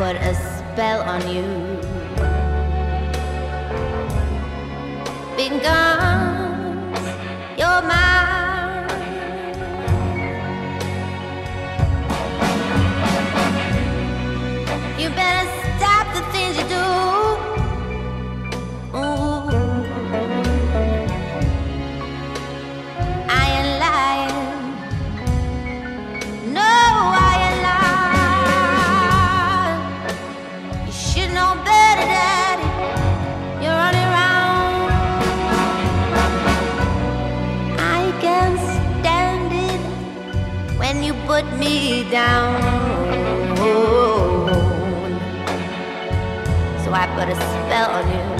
put a spell on you. Been gone, you're mine. You better stop put me down. Oh. So I put a spell on you.